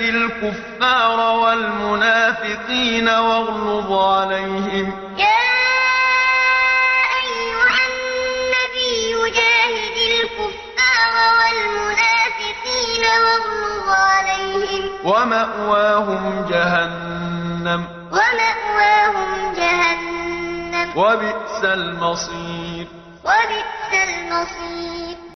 الكفار والمنافقين واغلظ عليهم. يا أيها النبي جاهد الكفار والمنافقين واغلظ عليهم. ومأواهم جهنم. ومأواهم جهنم. وبئس المصير. وبئس المصير.